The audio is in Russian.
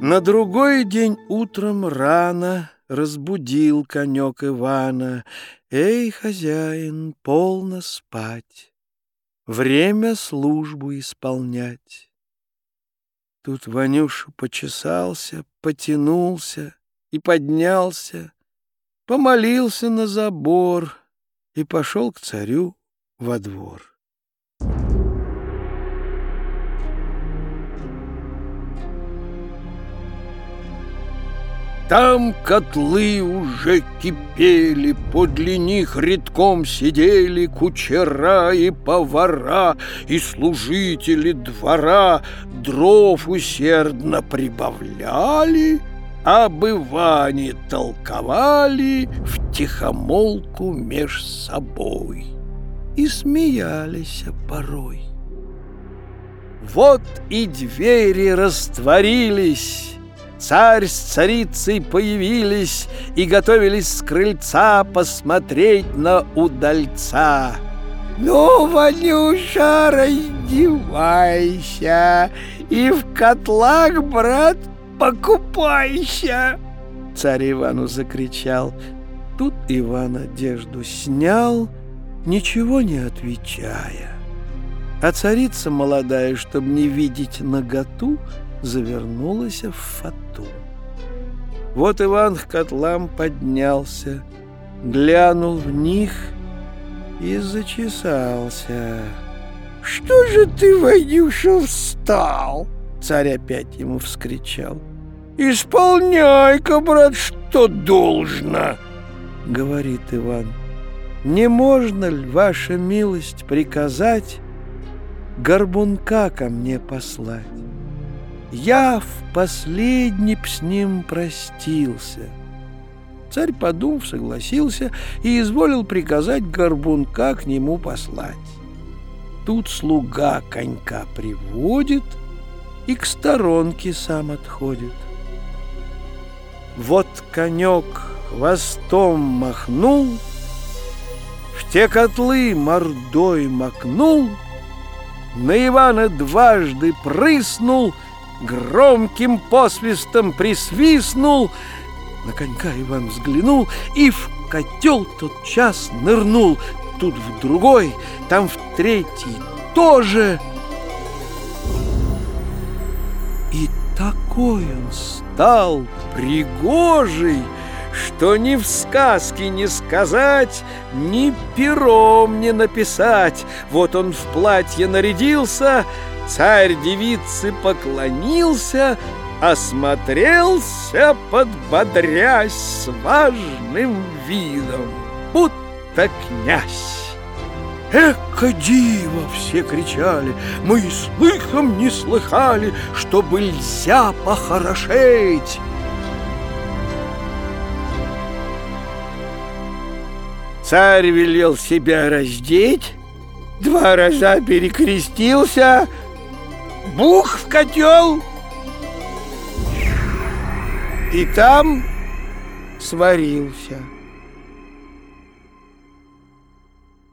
На другой день утром рано Разбудил конек Ивана. Эй, хозяин, полно спать, Время службу исполнять. Тут Ванюша почесался, потянулся и поднялся, Помолился на забор и пошел к царю во двор. Там котлы уже кипели, подле них редком сидели кучера и повара, и служители двора. Дров усердно прибавляли, об Иване толковали в тихомолку меж собой. И смеялись порой. Вот и двери растворились, Царь с царицей появились и готовились с крыльца посмотреть на удальца. «Ну, Ванюша, раздевайся и в котлах, брат, покупайся!» Царь Ивану закричал. Тут Иван одежду снял, ничего не отвечая. А царица молодая, чтобы не видеть наготу, завернулась в фату. Вот Иван к котлам поднялся, глянул в них и зачесался. «Что же ты, Ванюша, встал?» Царь опять ему вскричал. «Исполняй-ка, брат, что должно!» Говорит Иван. «Не можно ли, ваша милость, приказать горбунка ко мне послать?» Я в последний б с ним простился. Царь, подумав, согласился и изволил приказать горбунка к нему послать. Тут слуга конька приводит и к сторонке сам отходит. Вот конек хвостом махнул, в те котлы мордой макнул, на Ивана дважды прыснул — громким посвистом присвистнул. На конька Иван взглянул и в котел тот час нырнул. Тут в другой, там в третий тоже. И такой он стал пригожий, что ни в сказке не сказать, ни пером не написать. Вот он в платье нарядился, Царь девицы поклонился, осмотрелся, подбодрясь с важным видом, будто князь. «Эка диво!» — все кричали. «Мы и слыхом не слыхали, чтобы нельзя похорошеть!» Царь велел себя раздеть, два раза перекрестился — бух в котел и там сварился.